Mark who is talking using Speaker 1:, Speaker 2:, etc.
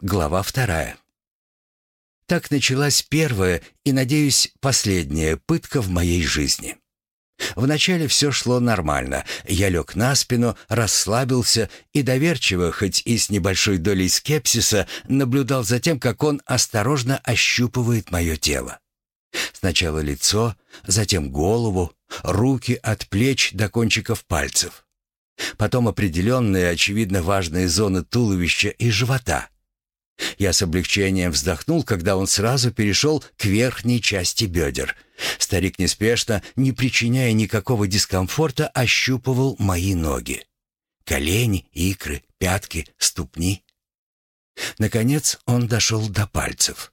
Speaker 1: Глава вторая. Так началась первая и, надеюсь, последняя пытка в моей жизни. Вначале все шло нормально. Я лег на спину, расслабился и доверчиво, хоть и с небольшой долей скепсиса, наблюдал за тем, как он осторожно ощупывает мое тело. Сначала лицо, затем голову, руки от плеч до кончиков пальцев. Потом определенные, очевидно важные зоны туловища и живота — я с облегчением вздохнул, когда он сразу перешел к верхней части бедер. Старик неспешно, не причиняя никакого дискомфорта, ощупывал мои ноги. Колени, икры, пятки, ступни. Наконец он дошел до пальцев.